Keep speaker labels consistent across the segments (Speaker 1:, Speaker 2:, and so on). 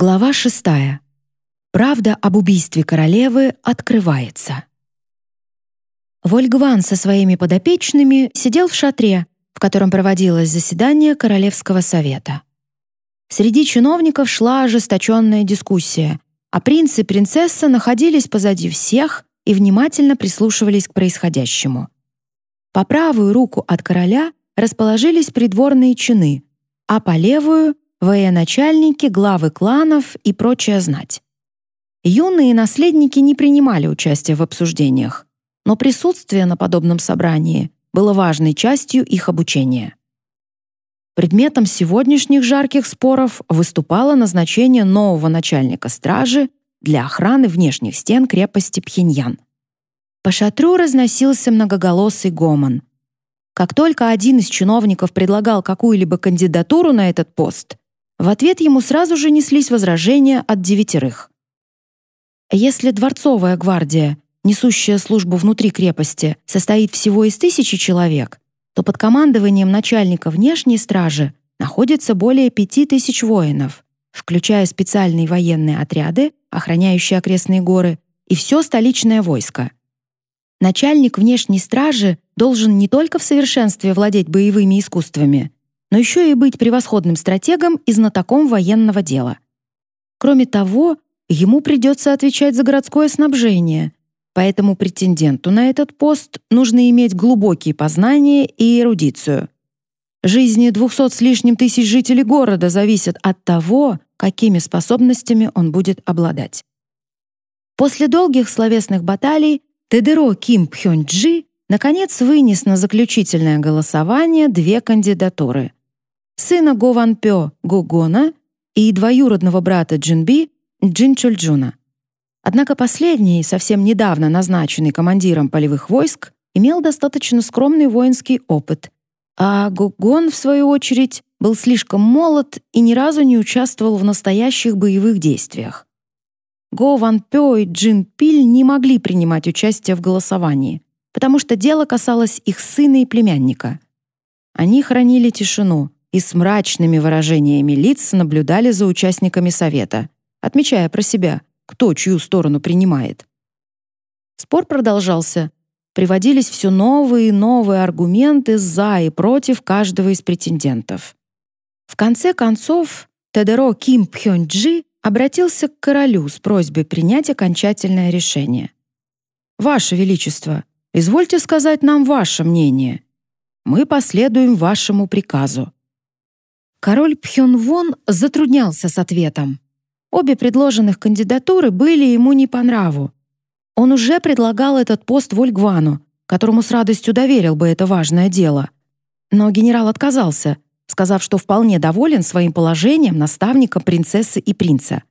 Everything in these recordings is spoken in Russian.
Speaker 1: Глава шестая. Правда об убийстве королевы открывается. Вольгван со своими подопечными сидел в шатре, в котором проводилось заседание Королевского совета. Среди чиновников шла ожесточенная дискуссия, а принц и принцесса находились позади всех и внимательно прислушивались к происходящему. По правую руку от короля расположились придворные чины, а по левую военачальники, главы кланов и прочая знать. Юные наследники не принимали участия в обсуждениях, но присутствие на подобном собрании было важной частью их обучения. Предметом сегодняшних жарких споров выступало назначение нового начальника стражи для охраны внешних стен крепости Пхеньян. По шатру разносился многоголосый гомон. Как только один из чиновников предлагал какую-либо кандидатуру на этот пост, в ответ ему сразу же неслись возражения от девятерых. Если дворцовая гвардия, несущая службу внутри крепости, состоит всего из тысячи человек, то под командованием начальника внешней стражи находится более пяти тысяч воинов, включая специальные военные отряды, охраняющие окрестные горы, и все столичное войско. Начальник внешней стражи должен не только в совершенстве владеть боевыми искусствами, но еще и быть превосходным стратегом и знатоком военного дела. Кроме того, ему придется отвечать за городское снабжение, поэтому претенденту на этот пост нужно иметь глубокие познания и эрудицию. Жизни двухсот с лишним тысяч жителей города зависят от того, какими способностями он будет обладать. После долгих словесных баталий Тедеро Ким Пхёнджи наконец вынес на заключительное голосование две кандидатуры сына Гованпё Гугона и двоюродного брата Джинби Джинчульджуна. Однако последний, совсем недавно назначенный командиром полевых войск, имел достаточно скромный воинский опыт, а Гугон, в свою очередь, был слишком молод и ни разу не участвовал в настоящих боевых действиях. Го Ван Пё и Джин Пиль не могли принимать участие в голосовании, потому что дело касалось их сына и племянника. Они хранили тишину, и с мрачными выражениями лиц наблюдали за участниками совета, отмечая про себя, кто чью сторону принимает. Спор продолжался. Приводились все новые и новые аргументы за и против каждого из претендентов. В конце концов, Тедеро Ким Пхёнджи обратился к королю с просьбой принять окончательное решение. «Ваше Величество, извольте сказать нам ваше мнение. Мы последуем вашему приказу». Король Пхёнвон затруднялся с ответом. Обе предложенных кандидатуры были ему не по нраву. Он уже предлагал этот пост Вольгвану, которому с радостью доверил бы это важное дело. Но генерал отказался, сказав, что вполне доволен своим положением наставника принцессы и принца.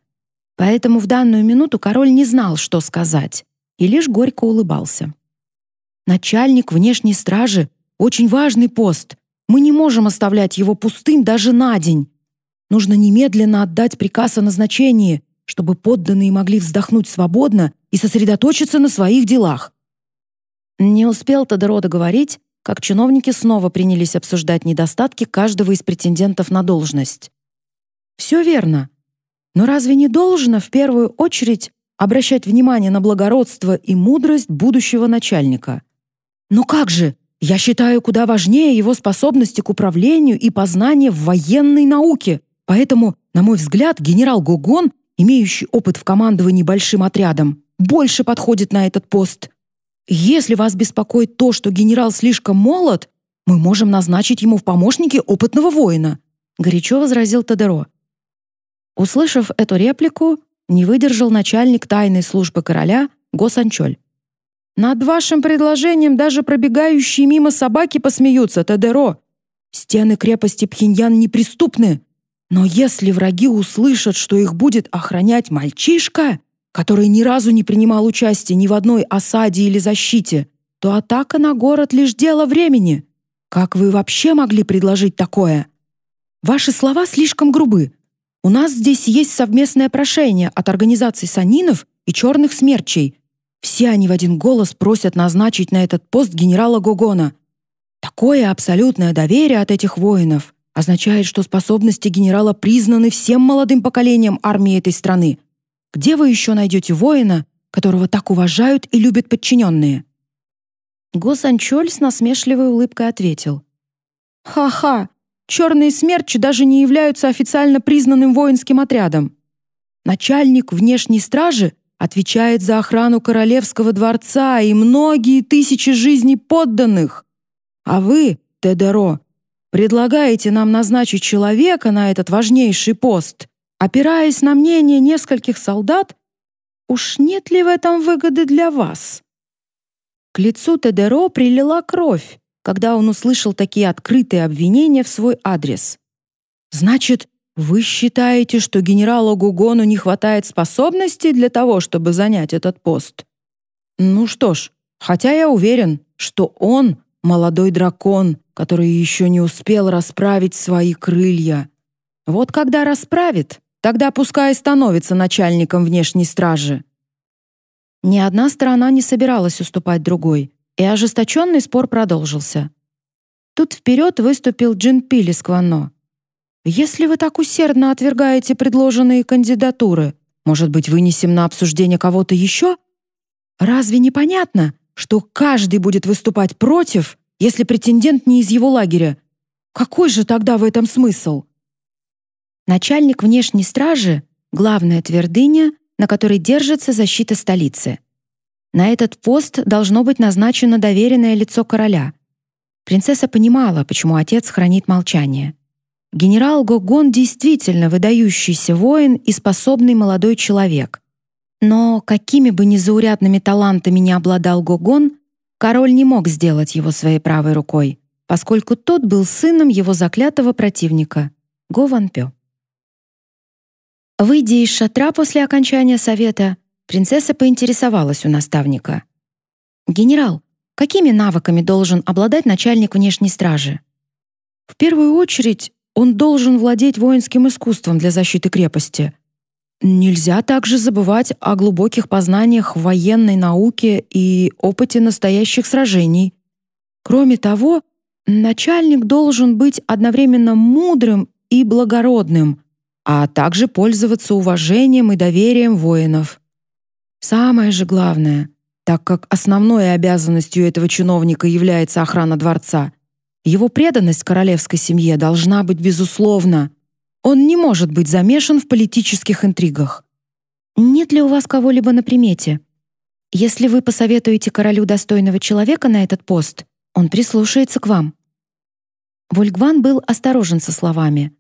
Speaker 1: Поэтому в данную минуту король не знал, что сказать, и лишь горько улыбался. Начальник внешней стражи — очень важный пост, мы не можем оставлять его пустым даже на день. Нужно немедленно отдать приказ о назначении, чтобы подданные могли вздохнуть свободно и сосредоточиться на своих делах. Не успел Тодоро договорить, как чиновники снова принялись обсуждать недостатки каждого из претендентов на должность. Все верно. Но разве не должно в первую очередь обращать внимание на благородство и мудрость будущего начальника? Но как же? Я считаю куда важнее его способности к управлению и познания в военной науке. Поэтому, на мой взгляд, генерал Гогон, имеющий опыт в командовании большим отрядом, больше подходит на этот пост. Если вас беспокоит то, что генерал слишком молод, мы можем назначить ему в помощники опытного воина», — горячо возразил Тадеро. Услышав эту реплику, не выдержал начальник тайной службы короля Госанчоль. Над вашим предложением даже пробегающие мимо собаки посмеются, Тедеро. Стены крепости Пхеньян неприступны. Но если враги услышат, что их будет охранять мальчишка, который ни разу не принимал участия ни в одной осаде или защите, то атака на город лишь дело времени. Как вы вообще могли предложить такое? Ваши слова слишком грубы. У нас здесь есть совместное прошение от организации санинов и черных смерчей, все они в один голос просят назначить на этот пост генерала Гогона. Такое абсолютное доверие от этих воинов, означает, что способности генерала признаны всем молодым поколением армии этой страны. Где вы еще найдете воина, которого так уважают и любят подчиненные?» Го Санчоль с насмешливой улыбкой ответил. «Ха-ха! Черные смерчи даже не являются официально признанным воинским отрядом. Начальник внешней стражи отвечает за охрану королевского дворца и многие тысячи жизней подданных. А вы, Тедеро, предлагаете нам назначить человека на этот важнейший пост, опираясь на мнение нескольких солдат? Уж нет ли в этом выгоды для вас? К лицу Тедеро прилила кровь, когда он услышал такие открытые обвинения в свой адрес. Значит, вы считаете, что генералу Гугону не хватает способностей для того, чтобы занять этот пост? Ну что ж, хотя я уверен, что он молодой дракон, который еще не успел расправить свои крылья. Вот когда расправит, тогда пускай становится начальником внешней стражи. Ни одна сторона не собиралась уступать другой, и ожесточенный спор продолжился. Тут вперед выступил Джин Пили с Кванно. Если вы так усердно отвергаете предложенные кандидатуры, может быть, вынесем на обсуждение кого-то еще? Разве не понятно, что каждый будет выступать против, если претендент не из его лагеря? Какой же тогда в этом смысл? Начальник внешней стражи — главная твердыня, на которой держится защита столицы. На этот пост должно быть назначено доверенное лицо короля. Принцесса понимала, почему отец хранит молчание. Генерал Гогон действительно выдающийся воин и способный молодой человек. Но какими бы незаурядными талантами не обладал Гогон, король не мог сделать его своей правой рукой, поскольку тот был сыном его заклятого противника Го Ван Пё. Выйдя из шатра после окончания совета, принцесса поинтересовалась у наставника: "Генерал, какими навыками должен обладать начальник внешней стражи?" В первую очередь он должен владеть воинским искусством для защиты крепости. Нельзя также забывать о глубоких познаниях в военной науке и опыте настоящих сражений. Кроме того, начальник должен быть одновременно мудрым и благородным, а также пользоваться уважением и доверием воинов. Самое же главное, так как основной обязанностью этого чиновника является охрана дворца, его преданность королевской семье должна быть безусловна. Он не может быть замешан в политических интригах. Нет ли у вас кого-либо на примете? Если вы посоветуете королю достойного человека на этот пост, он прислушается к вам. Вольгван был осторожен со словами.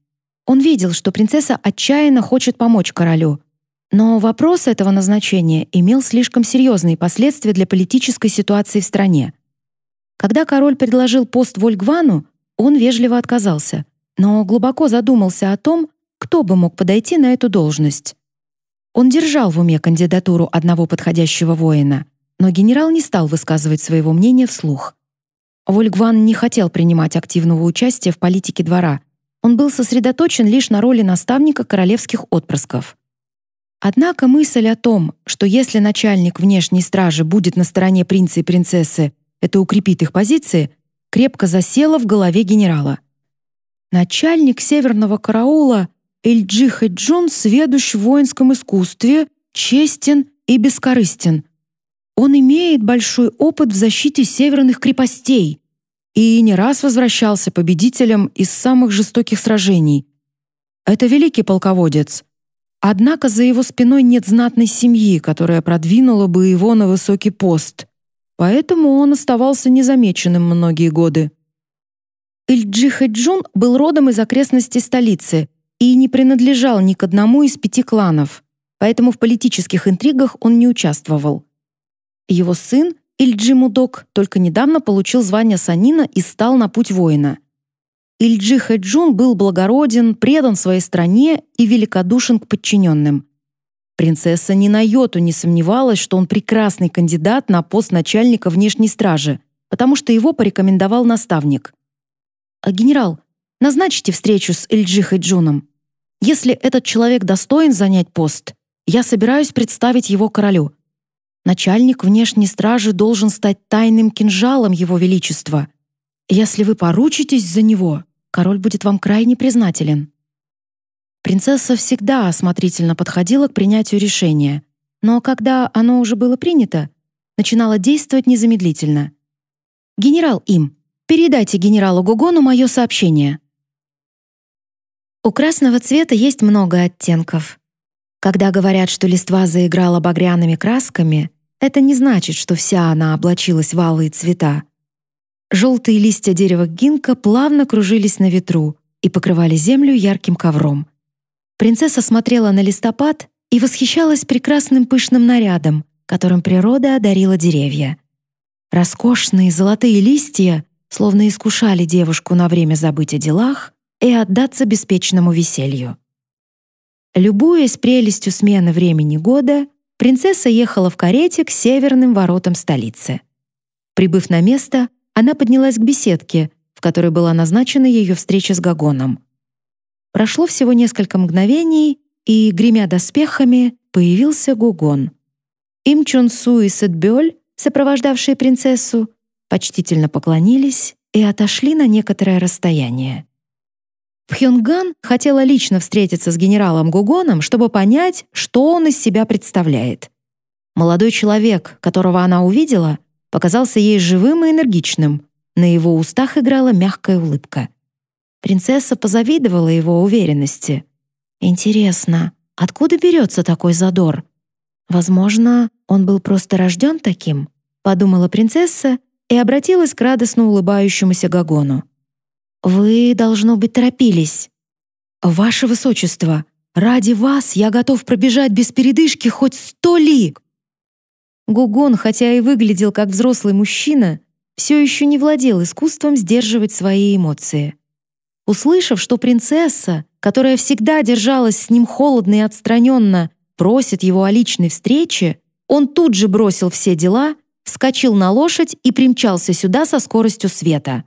Speaker 1: Он видел, что принцесса отчаянно хочет помочь королю, но вопрос этого назначения имел слишком серьезные последствия для политической ситуации в стране. Когда король предложил пост Вольгвану, он вежливо отказался, но глубоко задумался о том, кто бы мог подойти на эту должность. Он держал в уме кандидатуру одного подходящего воина, но генерал не стал высказывать своего мнения вслух. Вольгван не хотел принимать активного участия в политике двора. Он был сосредоточен лишь на роли наставника королевских отпрысков. Однако мысль о том, что если начальник внешней стражи будет на стороне принца и принцессы, это укрепит их позиции, крепко засела в голове генерала. Начальник северного караула Эльджи Хэджун сведущ в воинском искусстве, честен и бескорыстен. Он имеет большой опыт в защите северных крепостей и не раз возвращался победителем из самых жестоких сражений. Это великий полководец. Однако за его спиной нет знатной семьи, которая продвинула бы его на высокий пост. Поэтому он оставался незамеченным многие годы. Ильджи Хэджун был родом из окрестностей столицы и не принадлежал ни к одному из пяти кланов, поэтому в политических интригах он не участвовал. Его сын Ильджи Мудок только недавно получил звание санина и стал на путь воина. Ильджи Хэджун был благороден, предан своей стране и великодушен к подчиненным. Принцесса ни на йоту не сомневалась, что он прекрасный кандидат на пост начальника внешней стражи, потому что его порекомендовал наставник. «А «Генерал, назначьте встречу с Эльджи Хэджуном. Если этот человек достоин занять пост, я собираюсь представить его королю. Начальник внешней стражи должен стать тайным кинжалом его величества. Если вы поручитесь за него, король будет вам крайне признателен». Принцесса всегда осмотрительно подходила к принятию решения, но когда оно уже было принято, начинала действовать незамедлительно. «Генерал Им, передайте генералу Гугону мое сообщение». У красного цвета есть много оттенков. Когда говорят, что листва заиграла багряными красками, это не значит, что вся она облачилась в алые цвета. Желтые листья дерева гинка плавно кружились на ветру и покрывали землю ярким ковром. Принцесса смотрела на листопад и восхищалась прекрасным пышным нарядом, которым природа одарила деревья. Роскошные золотые листья словно искушали девушку на время забыть о делах и отдаться беспечному веселью. Любуясь прелестью смены времени года, принцесса ехала в карете к северным воротам столицы. Прибыв на место, она поднялась к беседке, в которой была назначена ее встреча с Гагоном. Прошло всего несколько мгновений, и, гремя доспехами, появился Гугон. Им Чон Су и Сэтбёль, сопровождавшие принцессу, почтительно поклонились и отошли на некоторое расстояние. Пхёнган хотела лично встретиться с генералом Гугоном, чтобы понять, что он из себя представляет. Молодой человек, которого она увидела, показался ей живым и энергичным. На его устах играла мягкая улыбка. Принцесса позавидовала его уверенности. Интересно, откуда берется такой задор? Возможно, он был просто рожден таким, подумала принцесса и обратилась к радостно улыбающемуся Гагону. Вы, должно быть, торопились. Ваше высочество, ради вас я готов пробежать без передышки хоть сто лиг. Гугон, хотя и выглядел как взрослый мужчина, все еще не владел искусством сдерживать свои эмоции. Услышав, что принцесса, которая всегда держалась с ним холодно и отстраненно, просит его о личной встрече, он тут же бросил все дела, вскочил на лошадь и примчался сюда со скоростью света.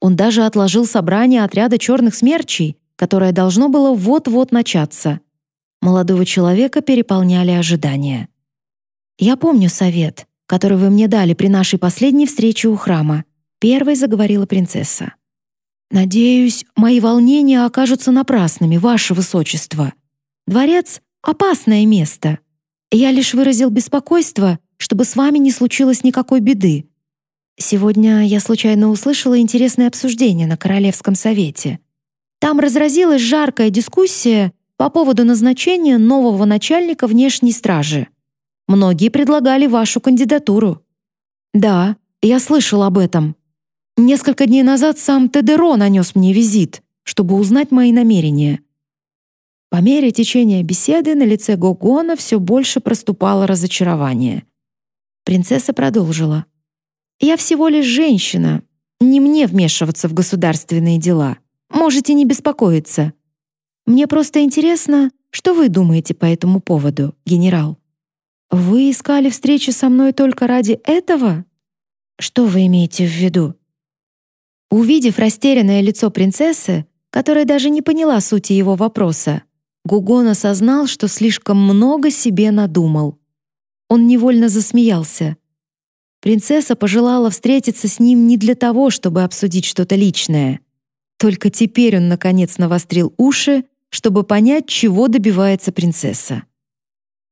Speaker 1: Он даже отложил собрание отряда черных смерчей, которое должно было вот-вот начаться. Молодого человека переполняли ожидания. «Я помню совет, который вы мне дали при нашей последней встрече у храма», первой заговорила принцесса. «Надеюсь, мои волнения окажутся напрасными, ваше высочество. Дворец — опасное место. Я лишь выразил беспокойство, чтобы с вами не случилось никакой беды. Сегодня я случайно услышала интересное обсуждение на Королевском совете. Там разразилась жаркая дискуссия по поводу назначения нового начальника внешней стражи. Многие предлагали вашу кандидатуру. Да, я слышал об этом. Несколько дней назад сам Тедеро нанес мне визит, чтобы узнать мои намерения. По мере течения беседы на лице Гогона все больше проступало разочарование. Принцесса продолжила. Я всего лишь женщина. Не мне вмешиваться в государственные дела. Можете не беспокоиться. Мне просто интересно, что вы думаете по этому поводу, генерал? Вы искали встречи со мной только ради этого? Что вы имеете в виду? Увидев растерянное лицо принцессы, которая даже не поняла сути его вопроса, Гугон осознал, что слишком много себе надумал. Он невольно засмеялся. Принцесса пожелала встретиться с ним не для того, чтобы обсудить что-то личное. Только теперь он, наконец, навострил уши, чтобы понять, чего добивается принцесса.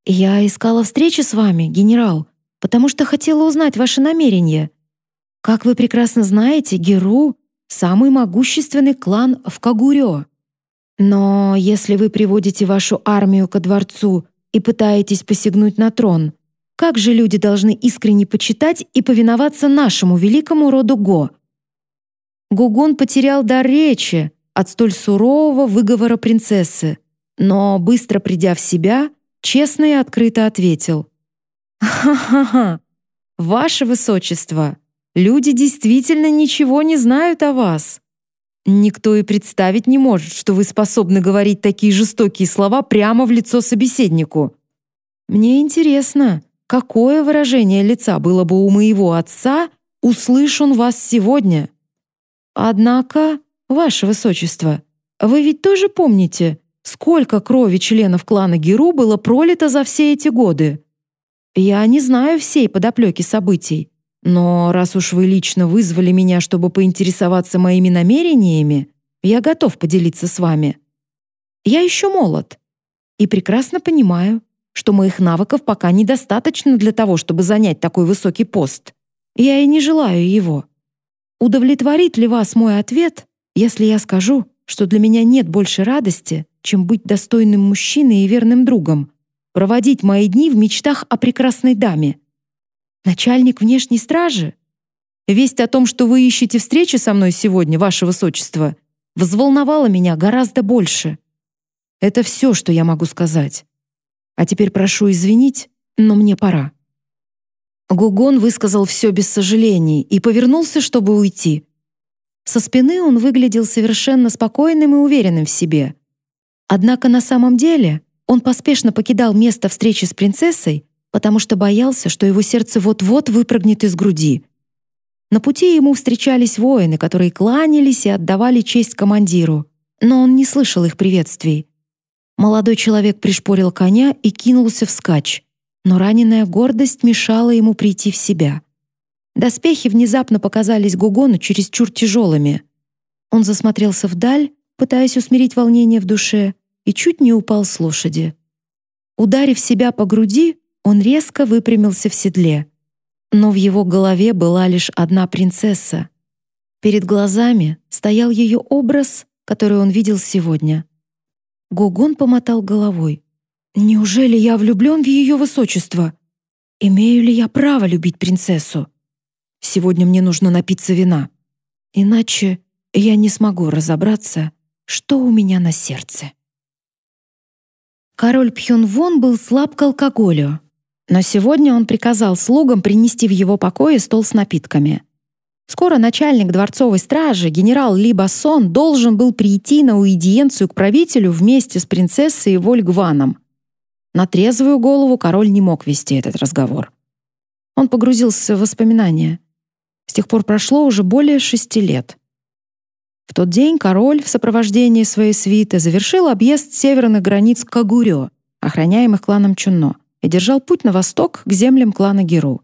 Speaker 1: «Я искала встречи с вами, генерал, потому что хотела узнать ваши намерения. Как вы прекрасно знаете, Геру — самый могущественный клан в Кагурё. Но если вы приводите вашу армию ко дворцу и пытаетесь посягнуть на трон — как же люди должны искренне почитать и повиноваться нашему великому роду Го? Гугон потерял дар речи от столь сурового выговора принцессы, но, быстро придя в себя, честно и открыто ответил. «Ха-ха-ха! Ваше Высочество, люди действительно ничего не знают о вас. Никто и представить не может, что вы способны говорить такие жестокие слова прямо в лицо собеседнику. Мне интересно, Какое выражение лица было бы у моего отца, услышь он вас сегодня? Однако, ваше высочество, вы ведь тоже помните, сколько крови членов клана Геру было пролито за все эти годы? Я не знаю всей подоплеки событий, но раз уж вы лично вызвали меня, чтобы поинтересоваться моими намерениями, я готов поделиться с вами. Я еще молод и прекрасно понимаю, что моих навыков пока недостаточно для того, чтобы занять такой высокий пост. Я и не желаю его. Удовлетворит ли вас мой ответ, если я скажу, что для меня нет больше радости, чем быть достойным мужчиной и верным другом, проводить мои дни в мечтах о прекрасной даме? Начальник внешней стражи? Весть о том, что вы ищете встречи со мной сегодня, ваше высочество, взволновала меня гораздо больше. Это все, что я могу сказать. А теперь прошу извинить, но мне пора». Гугон высказал все без сожалений и повернулся, чтобы уйти. Со спины он выглядел совершенно спокойным и уверенным в себе. Однако на самом деле он поспешно покидал место встречи с принцессой, потому что боялся, что его сердце вот-вот выпрыгнет из груди. На пути ему встречались воины, которые кланялись и отдавали честь командиру, но он не слышал их приветствий. Молодой человек пришпорил коня и кинулся вскачь, но раненая гордость мешала ему прийти в себя. Доспехи внезапно показались Гугону чересчур тяжелыми. Он засмотрелся вдаль, пытаясь усмирить волнение в душе, и чуть не упал с лошади. Ударив себя по груди, он резко выпрямился в седле. Но в его голове была лишь одна принцесса. Перед глазами стоял ее образ, который он видел сегодня — Гугон помотал головой. «Неужели я влюблен в ее высочество? Имею ли я право любить принцессу? Сегодня мне нужно напиться вина. Иначе я не смогу разобраться, что у меня на сердце». Король Пхёнвон был слаб к алкоголю, но сегодня он приказал слугам принести в его покое стол с напитками — Скоро начальник дворцовой стражи, генерал Ли Бассон, должен был прийти на уидиенцию к правителю вместе с принцессой Вольгваном. На трезвую голову король не мог вести этот разговор. Он погрузился в воспоминания. С тех пор прошло уже более шести лет. В тот день король в сопровождении своей свиты завершил объезд северных границ Кагурё, охраняемых кланом Чунно, и держал путь на восток к землям клана Геру.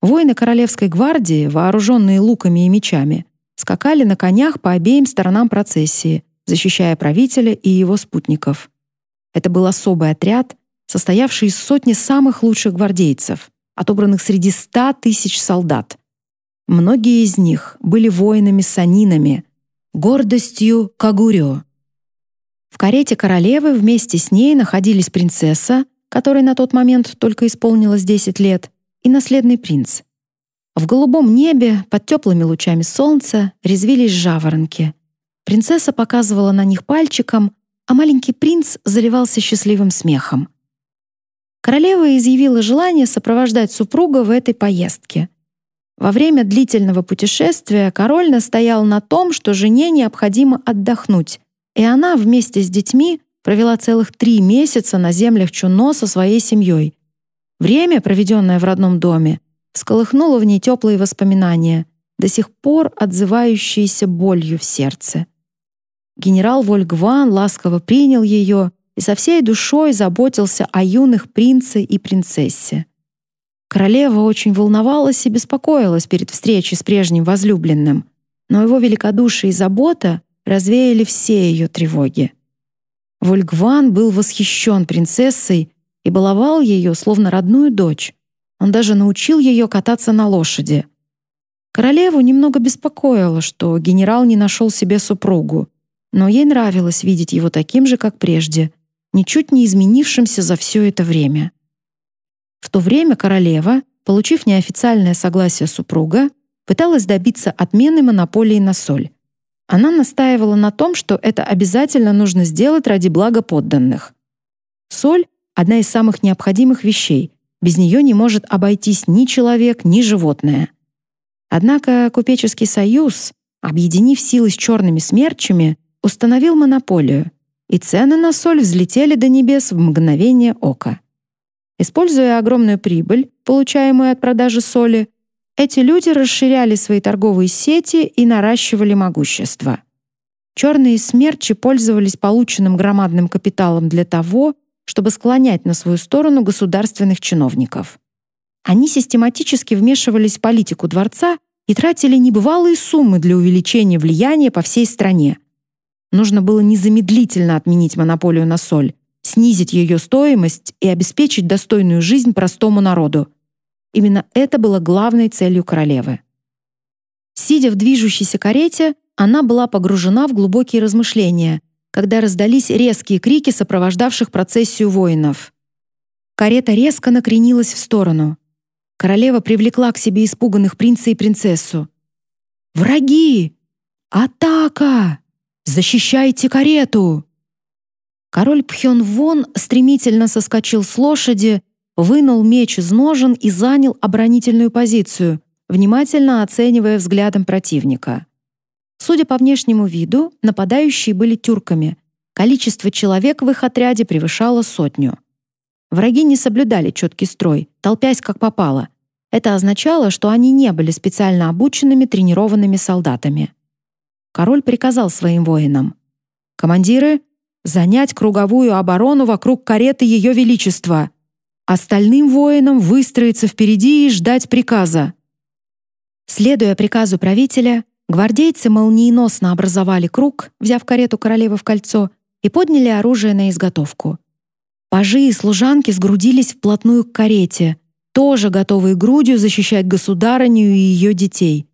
Speaker 1: Воины королевской гвардии, вооруженные луками и мечами, скакали на конях по обеим сторонам процессии, защищая правителя и его спутников. Это был особый отряд, состоявший из сотни самых лучших гвардейцев, отобранных среди ста тысяч солдат. Многие из них были воинами-санинами, гордостью Кагурё. В карете королевы вместе с ней находились принцесса, которой на тот момент только исполнилось 10 лет, и наследный принц. В голубом небе, под теплыми лучами солнца, резвились жаворонки. Принцесса показывала на них пальчиком, а маленький принц заливался счастливым смехом. Королева изъявила желание сопровождать супруга в этой поездке. Во время длительного путешествия король настоял на том, что жене необходимо отдохнуть, и она вместе с детьми провела целых три месяца на землях Чуно со своей семьей, Время, проведенное в родном доме, всколыхнуло в ней теплые воспоминания, до сих пор отзывающиеся болью в сердце. Генерал Вольгван ласково принял ее и со всей душой заботился о юных принце и принцессе. Королева очень волновалась и беспокоилась перед встречей с прежним возлюбленным, но его великодушие и забота развеяли все ее тревоги. Вольгван был восхищен принцессой и баловал ее, словно родную дочь. Он даже научил ее кататься на лошади. Королеву немного беспокоило, что генерал не нашел себе супругу, но ей нравилось видеть его таким же, как прежде, ничуть не изменившимся за все это время. В то время королева, получив неофициальное согласие супруга, пыталась добиться отмены монополии на соль. Она настаивала на том, что это обязательно нужно сделать ради блага подданных. Соль одна из самых необходимых вещей. Без нее не может обойтись ни человек, ни животное. Однако купеческий союз, объединив силы с черными смерчами, установил монополию, и цены на соль взлетели до небес в мгновение ока. Используя огромную прибыль, получаемую от продажи соли, эти люди расширяли свои торговые сети и наращивали могущество. Черные смерчи пользовались полученным громадным капиталом для того, чтобы склонять на свою сторону государственных чиновников. Они систематически вмешивались в политику дворца и тратили небывалые суммы для увеличения влияния по всей стране. нужно было незамедлительно отменить монополию на соль, снизить ее стоимость и обеспечить достойную жизнь простому народу. Именно это было главной целью королевы. Сидя в движущейся карете, она была погружена в глубокие размышления, когда раздались резкие крики сопровождавших процессию воинов. Карета резко накренилась в сторону. Королева привлекла к себе испуганных принца и принцессу. «Враги! Атака! Защищайте карету!» Король Пхён-Вон стремительно соскочил с лошади, вынул меч из ножен и занял оборонительную позицию, внимательно оценивая взглядом противника. Судя по внешнему виду, нападающие были тюрками. Количество человек в их отряде превышало сотню. Враги не соблюдали четкий строй, толпясь как попало. Это означало, что они не были специально обученными тренированными солдатами. Король приказал своим воинам: "Командиры, занять круговую оборону вокруг кареты Ее Величества. Остальным воинам выстроиться впереди и ждать приказа. Следуя приказу правителя, гвардейцы молниеносно образовали круг, взяв карету королевы в кольцо, и подняли оружие на изготовку. Пажи и служанки сгрудились вплотную к карете, тоже готовые грудью защищать государыню и ее детей.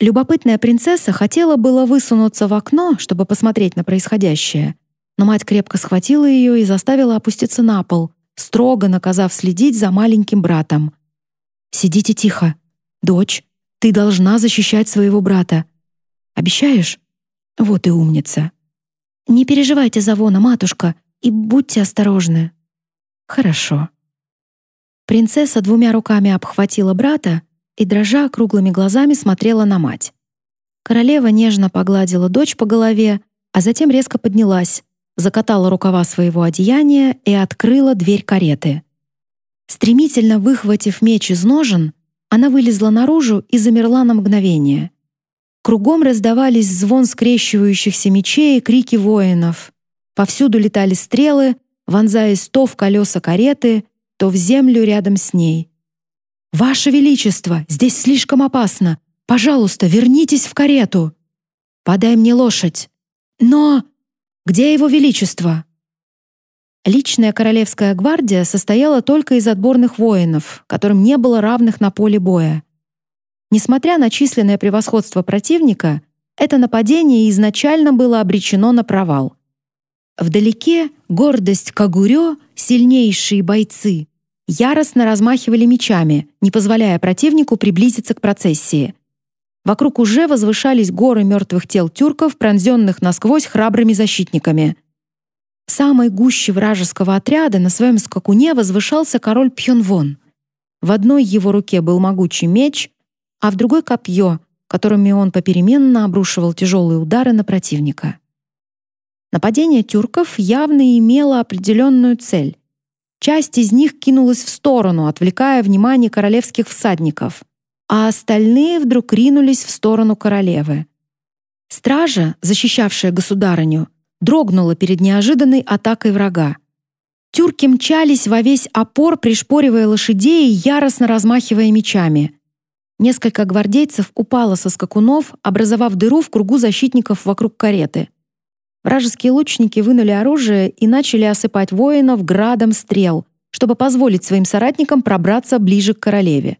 Speaker 1: Любопытная принцесса хотела было высунуться в окно, чтобы посмотреть на происходящее, но мать крепко схватила ее и заставила опуститься на пол, строго наказав следить за маленьким братом. «Сидите тихо. Дочь, ты должна защищать своего брата. Обещаешь? Вот и умница. Не переживайте за Вона, матушка, и будьте осторожны». «Хорошо». Принцесса двумя руками обхватила брата и, дрожа круглыми глазами, смотрела на мать. Королева нежно погладила дочь по голове, а затем резко поднялась, закатала рукава своего одеяния и открыла дверь кареты. Стремительно выхватив меч из ножен, она вылезла наружу и замерла на мгновение. Кругом раздавались звон скрещивающихся мечей и крики воинов. Повсюду летали стрелы, вонзаясь то в колеса кареты, то в землю рядом с ней. «Ваше Величество, здесь слишком опасно! Пожалуйста, вернитесь в карету!» «Подай мне лошадь!» «Но...» Где его величество? Личная королевская гвардия состояла только из отборных воинов, которым не было равных на поле боя. Несмотря на численное превосходство противника, это нападение изначально было обречено на провал. Вдалеке гордость Кагурё, сильнейшие бойцы, яростно размахивали мечами, не позволяя противнику приблизиться к процессии. Вокруг уже возвышались горы мертвых тел тюрков, пронзенных насквозь храбрыми защитниками. В самой гуще вражеского отряда на своем скакуне возвышался король Пхёнвон. В одной его руке был могучий меч, а в другой — копье, которыми он попеременно обрушивал тяжелые удары на противника. Нападение тюрков явно имело определенную цель. Часть из них кинулась в сторону, отвлекая внимание королевских всадников — а остальные вдруг ринулись в сторону королевы. Стража, защищавшая государыню, дрогнула перед неожиданной атакой врага. Тюрки мчались во весь опор, пришпоривая лошадей и яростно размахивая мечами. Несколько гвардейцев упало со скакунов, образовав дыру в кругу защитников вокруг кареты. Вражеские лучники вынули оружие и начали осыпать воинов градом стрел, чтобы позволить своим соратникам пробраться ближе к королеве.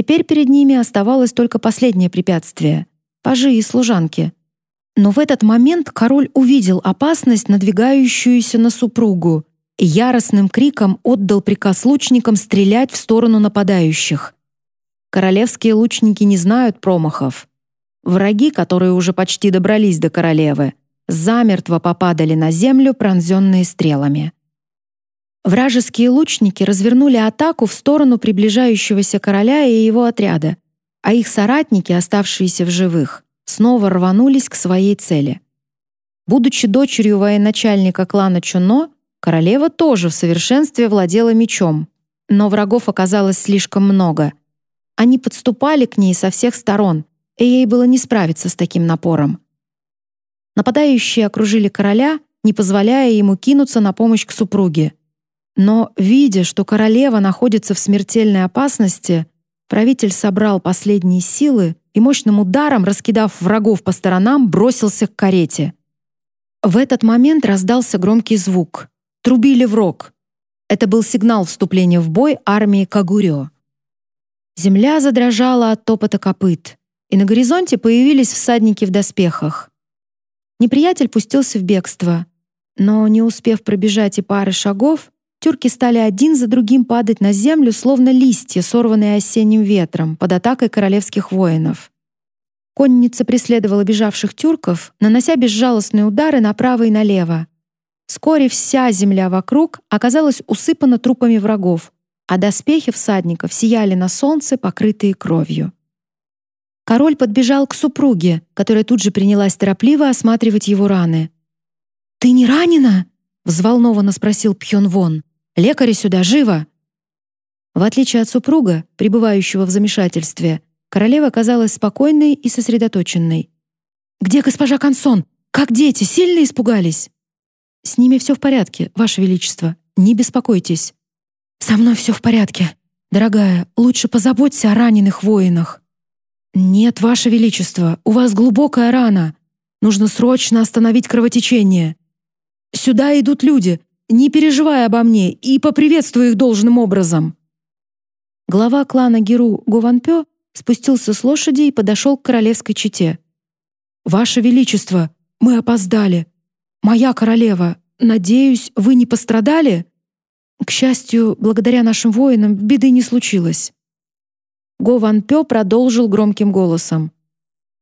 Speaker 1: Теперь перед ними оставалось только последнее препятствие — пажи и служанки. Но в этот момент король увидел опасность, надвигающуюся на супругу, и яростным криком отдал приказ лучникам стрелять в сторону нападающих. Королевские лучники не знают промахов. Враги, которые уже почти добрались до королевы, замертво попадали на землю, пронзенные стрелами. Вражеские лучники развернули атаку в сторону приближающегося короля и его отряда, а их соратники, оставшиеся в живых, снова рванулись к своей цели. Будучи дочерью военачальника клана Чуно, королева тоже в совершенстве владела мечом, но врагов оказалось слишком много. Они подступали к ней со всех сторон, и ей было не справиться с таким напором. Нападающие окружили короля, не позволяя ему кинуться на помощь к супруге. Но, видя, что королева находится в смертельной опасности, правитель собрал последние силы и мощным ударом, раскидав врагов по сторонам, бросился к карете. В этот момент раздался громкий звук. Трубили в рог. Это был сигнал вступления в бой армии Кагурё. Земля задрожала от топота копыт, и на горизонте появились всадники в доспехах. Неприятель пустился в бегство, но, не успев пробежать и пары шагов, тюрки стали один за другим падать на землю, словно листья, сорванные осенним ветром под атакой королевских воинов. Конница преследовала бежавших тюрков, нанося безжалостные удары направо и налево. Вскоре вся земля вокруг оказалась усыпана трупами врагов, а доспехи всадников сияли на солнце, покрытые кровью. Король подбежал к супруге, которая тут же принялась торопливо осматривать его раны. «Ты не ранена?» — взволнованно спросил Пхён Вон. «Лекари сюда, живо!» В отличие от супруга, пребывающего в замешательстве, королева казалась спокойной и сосредоточенной. «Где госпожа Консон? Как дети? Сильно испугались?» «С ними все в порядке, Ваше Величество. Не беспокойтесь». «Со мной все в порядке. Дорогая, лучше позаботься о раненых воинах». «Нет, Ваше Величество, у вас глубокая рана. Нужно срочно остановить кровотечение. Сюда идут люди. Не переживай обо мне и поприветствуй их должным образом». Глава клана Геру Гуванпё спустился с лошади и подошел к королевской чете. «Ваше Величество, мы опоздали. Моя королева, надеюсь, вы не пострадали?» К счастью, благодаря нашим воинам беды не случилось. Го Пё продолжил громким голосом.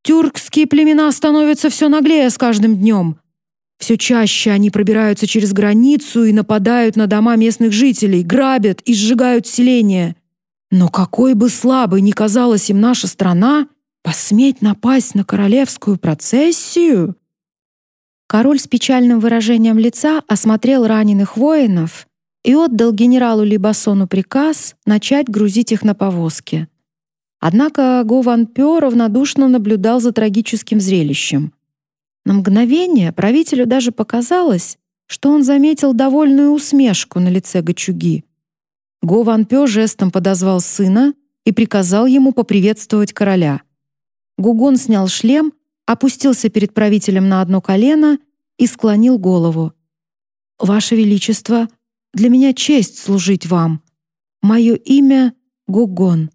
Speaker 1: «Тюркские племена становятся все наглее с каждым днем. Все чаще они пробираются через границу и нападают на дома местных жителей, грабят и сжигают селения. Но какой бы слабой ни казалась им наша страна, посметь напасть на королевскую процессию? Король с печальным выражением лица осмотрел раненых воинов и отдал генералу Либасону приказ начать грузить их на повозки. Однако Го Ван Пё равнодушно наблюдал за трагическим зрелищем. На мгновение правителю даже показалось, что он заметил довольную усмешку на лице Гачуги. Го Ван Пё жестом подозвал сына и приказал ему поприветствовать короля. Гугон снял шлем, опустился перед правителем на одно колено и склонил голову. «Ваше Величество, для меня честь служить вам. Мое имя — Гугон».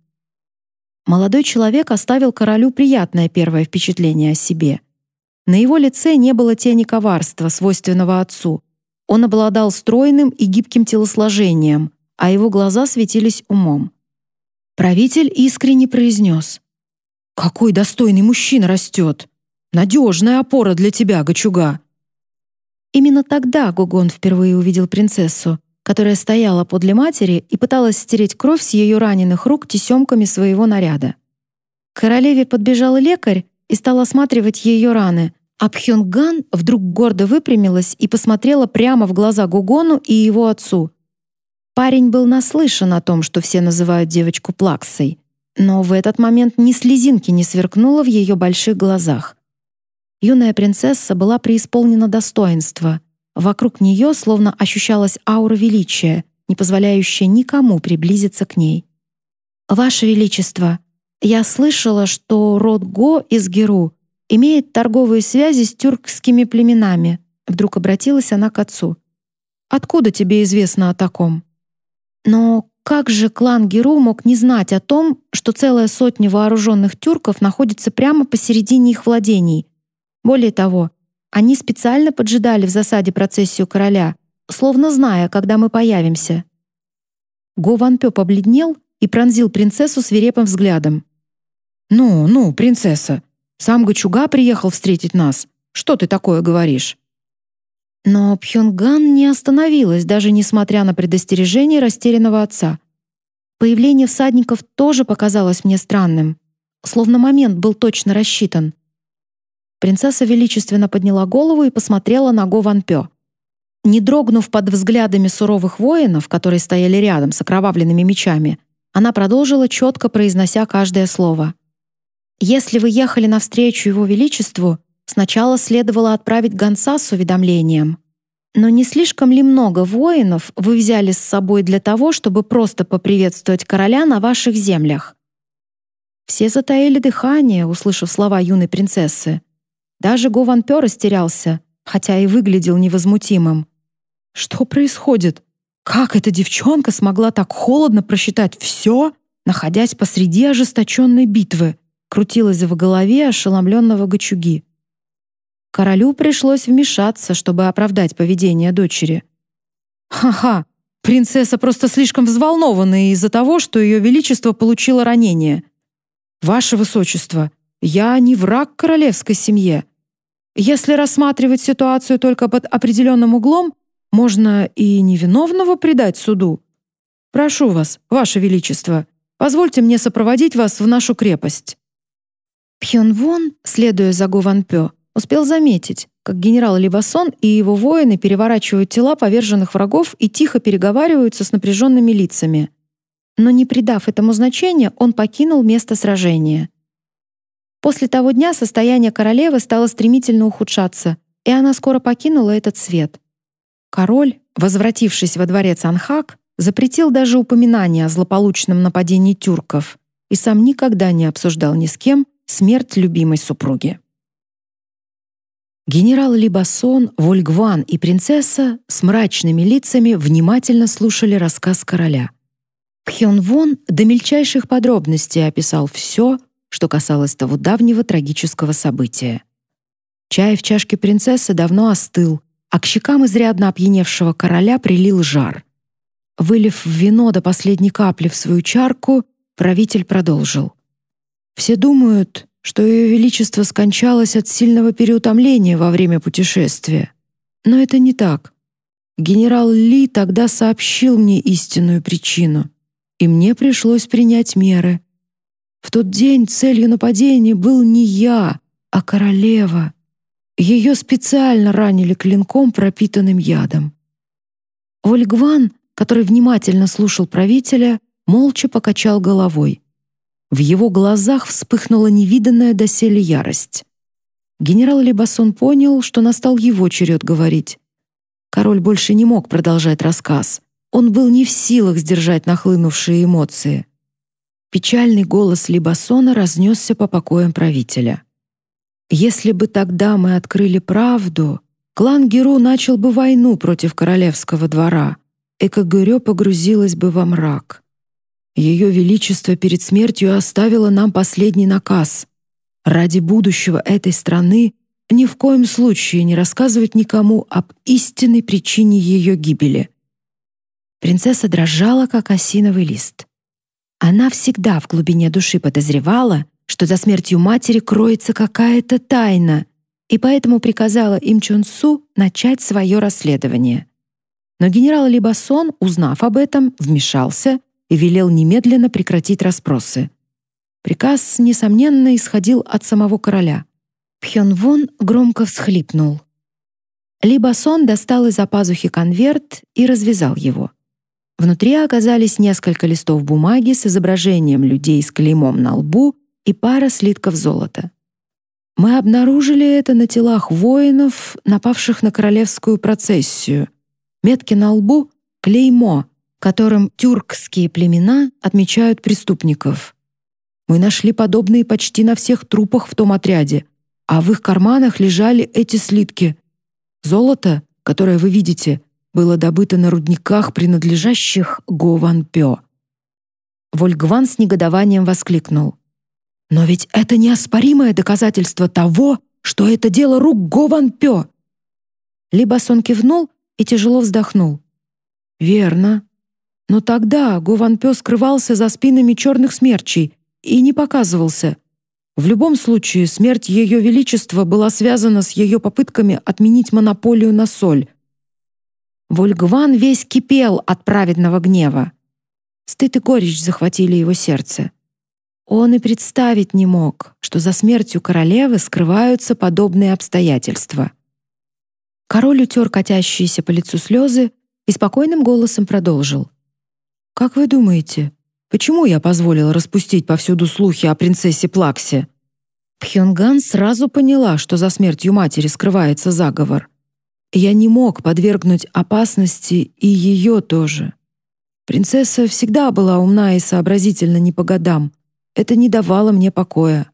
Speaker 1: Молодой человек оставил королю приятное первое впечатление о себе. На его лице не было тени коварства, свойственного отцу. Он обладал стройным и гибким телосложением, а его глаза светились умом. Правитель искренне произнес. «Какой достойный мужчина растет! Надежная опора для тебя, Гачуга!» Именно тогда Гугон впервые увидел принцессу, которая стояла подле матери и пыталась стереть кровь с ее раненых рук тесемками своего наряда. К королеве подбежал лекарь и стал осматривать ее раны, а Пхёнган вдруг гордо выпрямилась и посмотрела прямо в глаза Гугону и его отцу. Парень был наслышан о том, что все называют девочку Плаксой, но в этот момент ни слезинки не сверкнуло в ее больших глазах. Юная принцесса была преисполнена достоинства — Вокруг нее словно ощущалась аура величия, не позволяющая никому приблизиться к ней. «Ваше Величество, я слышала, что род Го из Геру имеет торговые связи с тюркскими племенами», вдруг обратилась она к отцу. «Откуда тебе известно о таком?» «Но как же клан Геру мог не знать о том, что целая сотня вооруженных тюрков находится прямо посередине их владений? Более того, они специально поджидали в засаде процессию короля, словно зная, когда мы появимся. Го Ван Пё побледнел и пронзил принцессу свирепым взглядом. «Ну, ну, принцесса, сам Гачуга приехал встретить нас. Что ты такое говоришь?» Но Пхёнган не остановилась, даже несмотря на предостережение растерянного отца. Появление всадников тоже показалось мне странным, словно момент был точно рассчитан. Принцесса величественно подняла голову и посмотрела на Го Ван Пё. Не дрогнув под взглядами суровых воинов, которые стояли рядом с окровавленными мечами, она продолжила четко произнося каждое слово. «Если вы ехали навстречу Его Величеству, сначала следовало отправить гонца с уведомлением. Но не слишком ли много воинов вы взяли с собой для того, чтобы просто поприветствовать короля на ваших землях?» Все затаили дыхание, услышав слова юной принцессы. Даже Гован Пё растерялся, хотя и выглядел невозмутимым. Что происходит? Как эта девчонка смогла так холодно просчитать все, находясь посреди ожесточенной битвы? Крутилась в голове ошеломленного Гачуги. Королю пришлось вмешаться, чтобы оправдать поведение дочери. «Ха-ха! Принцесса просто слишком взволнована из-за того, что ее величество получило ранение. Ваше высочество, я не враг королевской семье. Если рассматривать ситуацию только под определенным углом, можно и невиновного предать суду. Прошу вас, ваше величество, позвольте мне сопроводить вас в нашу крепость». Пхёнвон, следуя за Го Ван Пё, успел заметить, как генерал Либасон и его воины переворачивают тела поверженных врагов и тихо переговариваются с напряженными лицами. Но не придав этому значения, он покинул место сражения. После того дня состояние королевы стало стремительно ухудшаться, и она скоро покинула этот свет. Король, возвратившись во дворец Анхак, запретил даже упоминание о злополучном нападении тюрков и сам никогда не обсуждал ни с кем смерть любимой супруги. Генерал Либасон, Вольгван и принцесса с мрачными лицами внимательно слушали рассказ короля. Пхёнвон до мельчайших подробностей описал все, что касалось того давнего трагического события. Чай в чашке принцессы давно остыл, а к щекам изрядно опьяневшего короля прилил жар. Вылив вино до последней капли в свою чарку, правитель продолжил. «Все думают, что Ее Величество скончалось от сильного переутомления во время путешествия. Но это не так. Генерал Ли тогда сообщил мне истинную причину, и мне пришлось принять меры. В тот день целью нападения был не я, а королева. Ее специально ранили клинком, пропитанным ядом. Ольгван, который внимательно слушал правителя, молча покачал головой. В его глазах вспыхнула невиданная доселе ярость. Генерал Лебасон понял, что настал его черед говорить. Король больше не мог продолжать рассказ. Он был не в силах сдержать нахлынувшие эмоции. Печальный голос Либасона разнесся по покоям правителя. Если бы тогда мы открыли правду, клан Геру начал бы войну против королевского двора, и Кагырё погрузилась бы во мрак. Ее Величество перед смертью оставило нам последний наказ. Ради будущего этой страны ни в коем случае не рассказывать никому об истинной причине ее гибели. Принцесса дрожала, как осиновый лист. Она всегда в глубине души подозревала, что за смертью матери кроется какая-то тайна, и поэтому приказала Им Чон Су начать свое расследование. Но генерал Либасон, узнав об этом, вмешался и велел немедленно прекратить расспросы. Приказ, несомненно, исходил от самого короля. Пхёнвон громко всхлипнул. Либасон достал из-за пазухи конверт и развязал его. Внутри оказались несколько листов бумаги с изображением людей с клеймом на лбу и пара слитков золота. Мы обнаружили это на телах воинов, напавших на королевскую процессию. Метки на лбу — клеймо, которым тюркские племена отмечают преступников. Мы нашли подобные почти на всех трупах в том отряде, а в их карманах лежали эти слитки. Золото, которое вы видите, было добыто на рудниках, принадлежащих Гованпё. Вольгван с негодованием воскликнул. Но ведь это неоспоримое доказательство того, что это дело рук Гован Пё. Либасон кивнул и тяжело вздохнул. Верно. Но тогда Гован Пё скрывался за спинами черных смерчей и не показывался. В любом случае, смерть Ее Величества была связана с ее попытками отменить монополию на соль. Вольгван весь кипел от праведного гнева. Стыд и горечь захватили его сердце. Он и представить не мог, что за смертью королевы скрываются подобные обстоятельства. Король утер катящиеся по лицу слезы и спокойным голосом продолжил. «Как вы думаете, почему я позволил распустить повсюду слухи о принцессе Плаксе?» Пхёнган сразу поняла, что за смертью матери скрывается заговор. Я не мог подвергнуть опасности и ее тоже. Принцесса всегда была умна и сообразительна не по годам, это не давало мне покоя.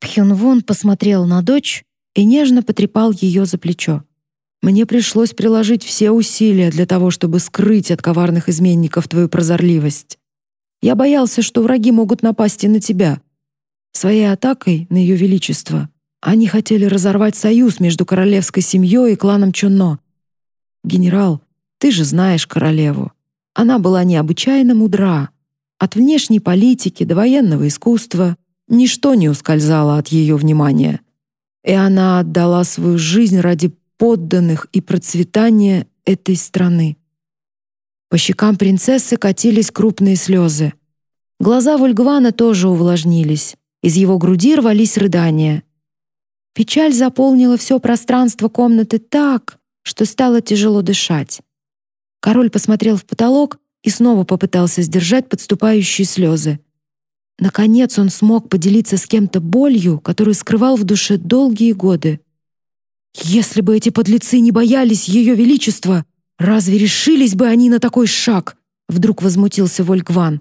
Speaker 1: Пхёнвон посмотрел на дочь и нежно потрепал ее за плечо. Мне пришлось приложить все усилия для того, чтобы скрыть от коварных изменников твою прозорливость. Я боялся, что враги могут напасть и на тебя. Своей атакой на ее величество они хотели разорвать союз между королевской семьей и кланом Чунно. Генерал, ты же знаешь королеву. Она была необычайно мудра. От внешней политики до военного искусства ничто не ускользало от ее внимания. И она отдала свою жизнь ради подданных и процветания этой страны. По щекам принцессы катились крупные слезы. Глаза Вольгвана тоже увлажнились. Из его груди рвались рыдания. Печаль заполнила все пространство комнаты так, что стало тяжело дышать. Король посмотрел в потолок и снова попытался сдержать подступающие слезы. Наконец он смог поделиться с кем-то болью, которую скрывал в душе долгие годы. Если бы эти подлецы не боялись ее величества, разве решились бы они на такой шаг? Вдруг возмутился Вольгван.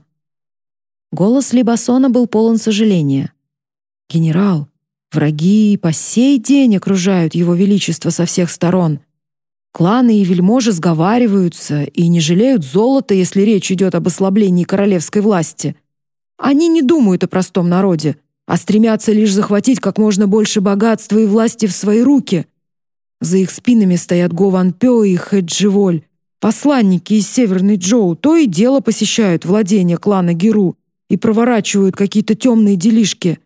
Speaker 1: Голос Либасона был полон сожаления. Генерал, враги по сей день окружают его величество со всех сторон. Кланы и вельможи сговариваются и не жалеют золота, если речь идет об ослаблении королевской власти. Они не думают о простом народе, а стремятся лишь захватить как можно больше богатства и власти в свои руки. За их спинами стоят Гован Пё и Хэдживоль. Посланники из Северной Джоу то и дело посещают владения клана Геру и проворачивают какие-то темные делишки.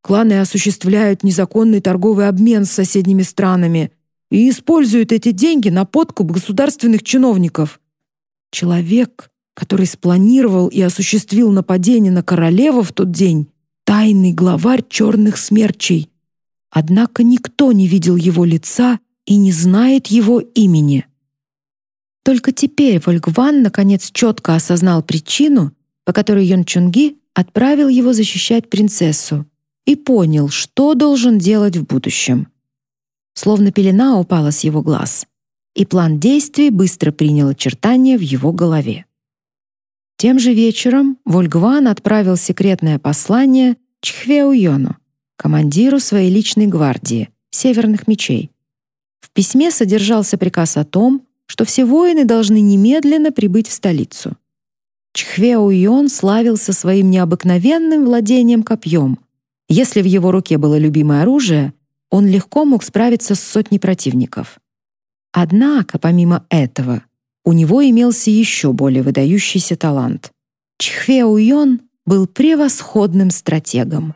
Speaker 1: Кланы осуществляют незаконный торговый обмен с соседними странами и используют эти деньги на подкуп государственных чиновников. Человек, который спланировал и осуществил нападение на королеву в тот день, тайный главарь черных смерчей, Однако никто не видел его лица и не знает его имени. Только теперь Вольгван наконец четко осознал причину, по которой Йон Чунги отправил его защищать принцессу, и понял, что должен делать в будущем. Словно пелена упала с его глаз, и план действий быстро принял очертания в его голове. Тем же вечером Вольгван отправил секретное послание Чхвеу Йону, командиру своей личной гвардии, Северных мечей. В письме содержался приказ о том, что все воины должны немедленно прибыть в столицу. Чхве Уйон славился своим необыкновенным владением копьем. Если в его руке было любимое оружие, он легко мог справиться с сотней противников. Однако, помимо этого, у него имелся еще более выдающийся талант. Чхве Уйон был превосходным стратегом.